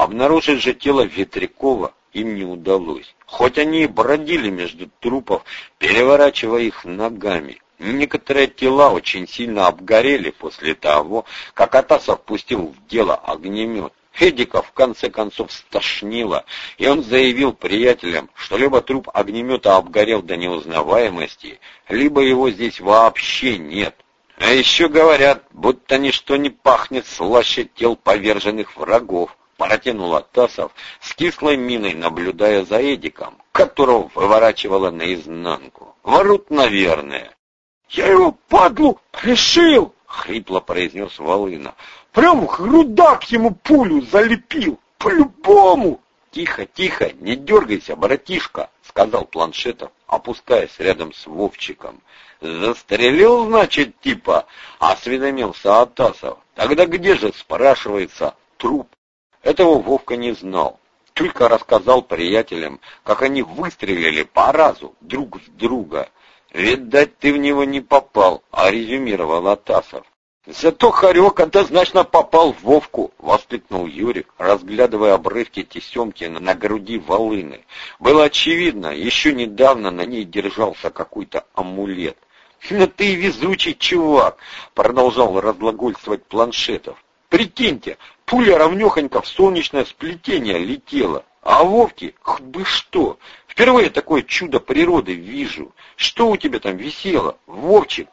Обнаружить же тело Ветрякова им не удалось. Хоть они и бродили между трупов, переворачивая их ногами. Некоторые тела очень сильно обгорели после того, как Атасов пустил в дело огнемет. Эдика в конце концов стошнило, и он заявил приятелям, что либо труп огнемета обгорел до неузнаваемости, либо его здесь вообще нет. А еще говорят, будто ничто не пахнет слаще тел поверженных врагов. Протянул Атасов с кислой миной, наблюдая за Эдиком, которого выворачивало наизнанку. Ворут, наверное. «Я его, падлу, решил!» — хрипло произнес Волына. «Прям в грудак ему пулю залепил! По-любому!» «Тихо, тихо, не дергайся, братишка!» — сказал Планшетов, опускаясь рядом с Вовчиком. «Застрелил, значит, типа?» — осведомился Атасов. «Тогда где же, спрашивается, труп?» Этого Вовка не знал, только рассказал приятелям, как они выстрелили по разу друг в друга. «Видать, ты в него не попал», — а резюмировал Атасов. «Зато Харек однозначно попал в Вовку!» — воскликнул Юрик, разглядывая обрывки тесемки на груди волыны. Было очевидно, еще недавно на ней держался какой-то амулет. «Но ты везучий чувак!» — продолжал разглагольствовать Планшетов. «Прикиньте, Пуля ровнёхонько в солнечное сплетение летела. А Вовке, хоть бы что. Впервые такое чудо природы вижу. Что у тебя там висело, Вовчик?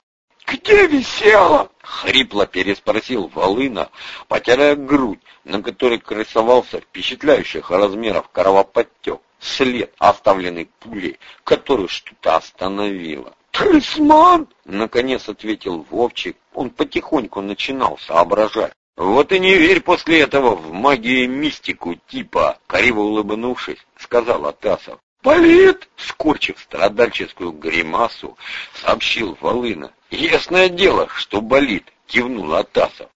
«Где висело?» — хрипло переспросил Волына, потирая грудь, на которой красовался впечатляющих размеров кровоподтек, след, оставленный пулей, которую что-то остановило. «Талисман!» — наконец ответил Вовчик. Он потихоньку начинал соображать. «Вот и не верь после этого в магию мистику типа», — криво улыбнувшись, сказал Атасов. «Болит!» — скорчив страдальческую гримасу, сообщил Волына. «Ясное дело, что болит», — кивнул Атасов.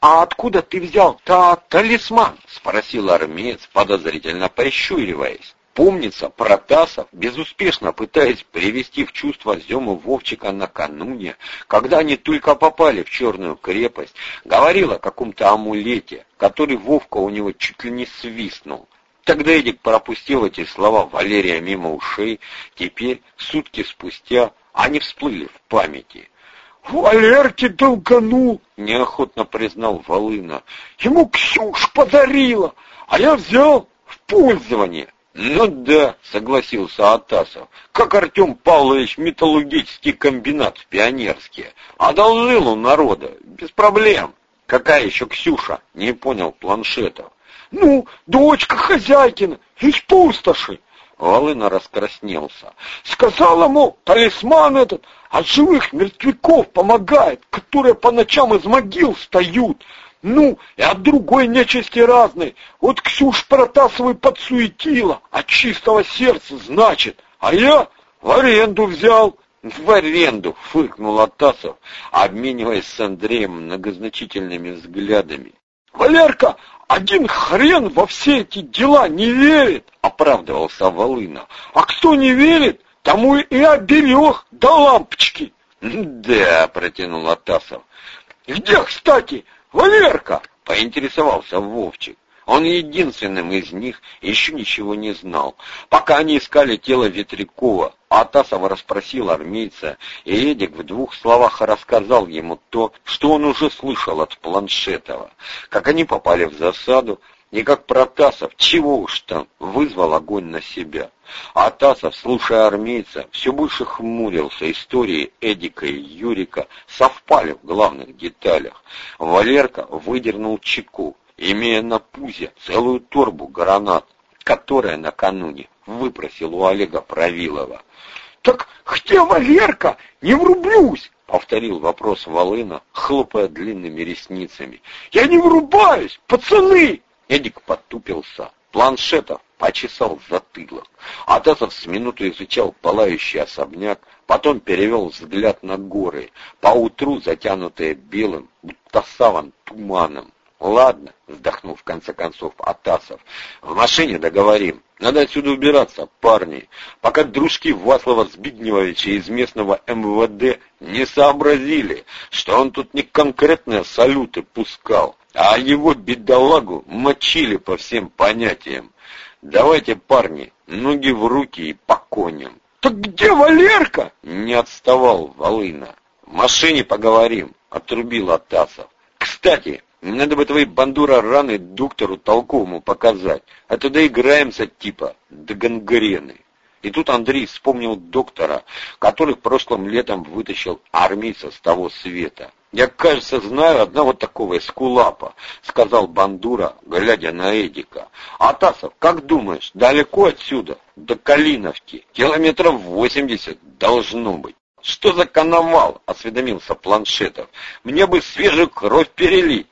«А откуда ты взял та талисман?» — спросил армеец, подозрительно прищуриваясь. Помнится, Протасов, безуспешно пытаясь привести в чувство Зему Вовчика накануне, когда они только попали в Черную крепость, говорил о каком-то амулете, который Вовка у него чуть ли не свистнул. Тогда Эдик пропустил эти слова Валерия мимо ушей, теперь, сутки спустя, они всплыли в памяти. «Валерке долганул!» — неохотно признал Волына. «Ему Ксюш подарила, а я взял в пользование». «Ну да», — согласился Атасов, — «как Артем Павлович металлургический комбинат в Пионерске. Одолжил у народа, без проблем». «Какая еще Ксюша?» — не понял Планшетов. «Ну, дочка хозяйкина, из пустоши». Волына раскраснелся. «Сказала, мол, талисман этот от живых мертвяков помогает, которые по ночам из могил встают. Ну, и от другой нечисти разной. Вот Ксюш Протасовой подсуетила, от чистого сердца, значит. А я в аренду взял. В аренду, фыркнул Атасов, обмениваясь с Андреем многозначительными взглядами. Валерка, один хрен во все эти дела не верит, оправдывался Волына. А кто не верит, тому и оберег до лампочки. Да, протянул Атасов. Где, кстати, «Валерка!» — поинтересовался Вовчик. Он единственным из них еще ничего не знал. Пока они искали тело Ветрякова, Атасов расспросил армейца, и Эдик в двух словах рассказал ему то, что он уже слышал от Планшетова. Как они попали в засаду, и как Протасов, чего уж там, вызвал огонь на себя. А Тасов, слушая армейца, все больше хмурился. Истории Эдика и Юрика совпали в главных деталях. Валерка выдернул чеку, имея на пузе целую торбу гранат, которая накануне выпросил у Олега Правилова. «Так где Валерка? Не врублюсь!» — повторил вопрос Волына, хлопая длинными ресницами. «Я не врубаюсь, пацаны!» Эдик потупился. Планшетов почесал затылок. Атасов с минуту изучал пылающий особняк, потом перевел взгляд на горы, поутру затянутые белым, будто саван туманом. «Ладно», — вздохнул в конце концов Атасов, — «в машине договорим. Надо отсюда убираться, парни, пока дружки Васлова Збигневовича из местного МВД не сообразили, что он тут не конкретные салюты пускал, а его бедолагу мочили по всем понятиям. Давайте, парни, ноги в руки и по коням. Так где Валерка? Не отставал Волына. В машине поговорим, отрубил Атасов. Кстати, надо бы твои бандура раны доктору толковому показать, а то доиграемся типа до гангрены. И тут Андрей вспомнил доктора, который прошлым летом вытащил армейца с того света. «Я, кажется, знаю одного такого эскулапа», — сказал Бандура, глядя на Эдика. «Атасов, как думаешь, далеко отсюда? До Калиновки. Километров восемьдесят должно быть». «Что за коновал?» — осведомился Планшетов. «Мне бы свежую кровь перелить».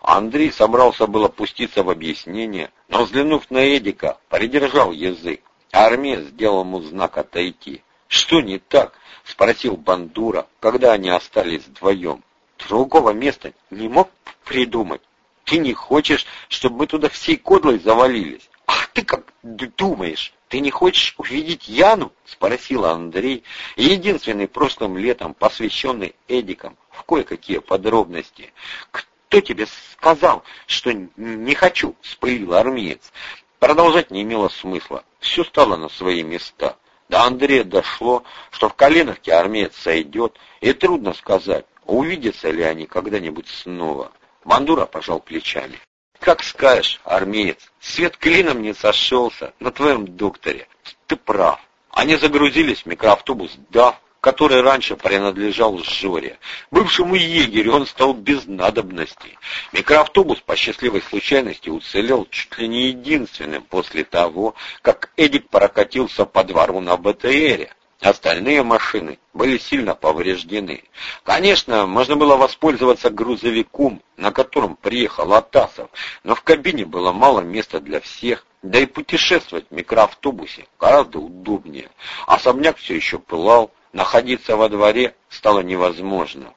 Андрей собрался было пуститься в объяснение, но, взглянув на Эдика, придержал язык. Армия сделал ему знак отойти. «Что не так?» — спросил Бандура, когда они остались вдвоем. «Другого места не мог придумать. Ты не хочешь, чтобы мы туда всей кодлой завалились? Ах, ты как думаешь, ты не хочешь увидеть Яну?» — спросил Андрей, единственный прошлым летом посвященный Эдикам в кое-какие подробности. «Кто тебе сказал, что не хочу?» — вспылил армеец. Продолжать не имело смысла. Все стало на свои места. До Андрея дошло, что в Калиновке армеец сойдет, и трудно сказать, увидятся ли они когда-нибудь снова. Мандура пожал плечами. «Как скажешь, армеец, свет клином не сошелся на твоем докторе. Ты прав. Они загрузились в микроавтобус «Дав», который раньше принадлежал Жоре. Бывшему егерю он стал без надобности. Микроавтобус по счастливой случайности уцелел чуть ли не единственным после того, как Эдик прокатился по двору на БТРе. Остальные машины были сильно повреждены. Конечно, можно было воспользоваться грузовиком, на котором приехал Атасов, но в кабине было мало места для всех, да и путешествовать в микроавтобусе гораздо удобнее. Особняк все еще пылал, Находиться во дворе стало невозможно.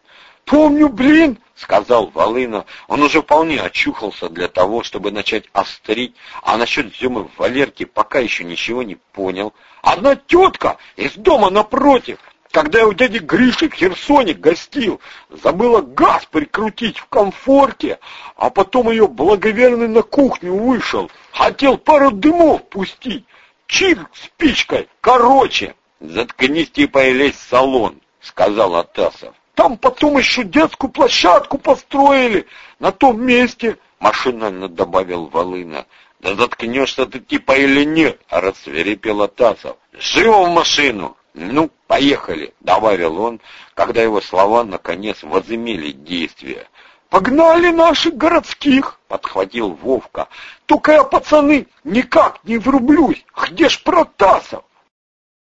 «Помню, блин!» — сказал Волына. Он уже вполне очухался для того, чтобы начать острить, а насчет Зюмы Валерки пока еще ничего не понял. «Одна тетка из дома напротив, когда я у дяди Гриши в Херсоне гостил, забыла газ прикрутить в комфорте, а потом ее благоверный на кухню вышел, хотел пару дымов пустить, чирк спичкой, короче, «Заткнись типа и лезь в салон», — сказал Атасов. «Там потом еще детскую площадку построили на том месте», — машинально добавил Волына. «Да заткнешься ты типа или нет?» — рассверепел Атасов. «Живо в машину!» «Ну, поехали», — добавил он, когда его слова наконец возымели действие. «Погнали наших городских!» — подхватил Вовка. «Только я, пацаны, никак не врублюсь! Где ж Протасов?»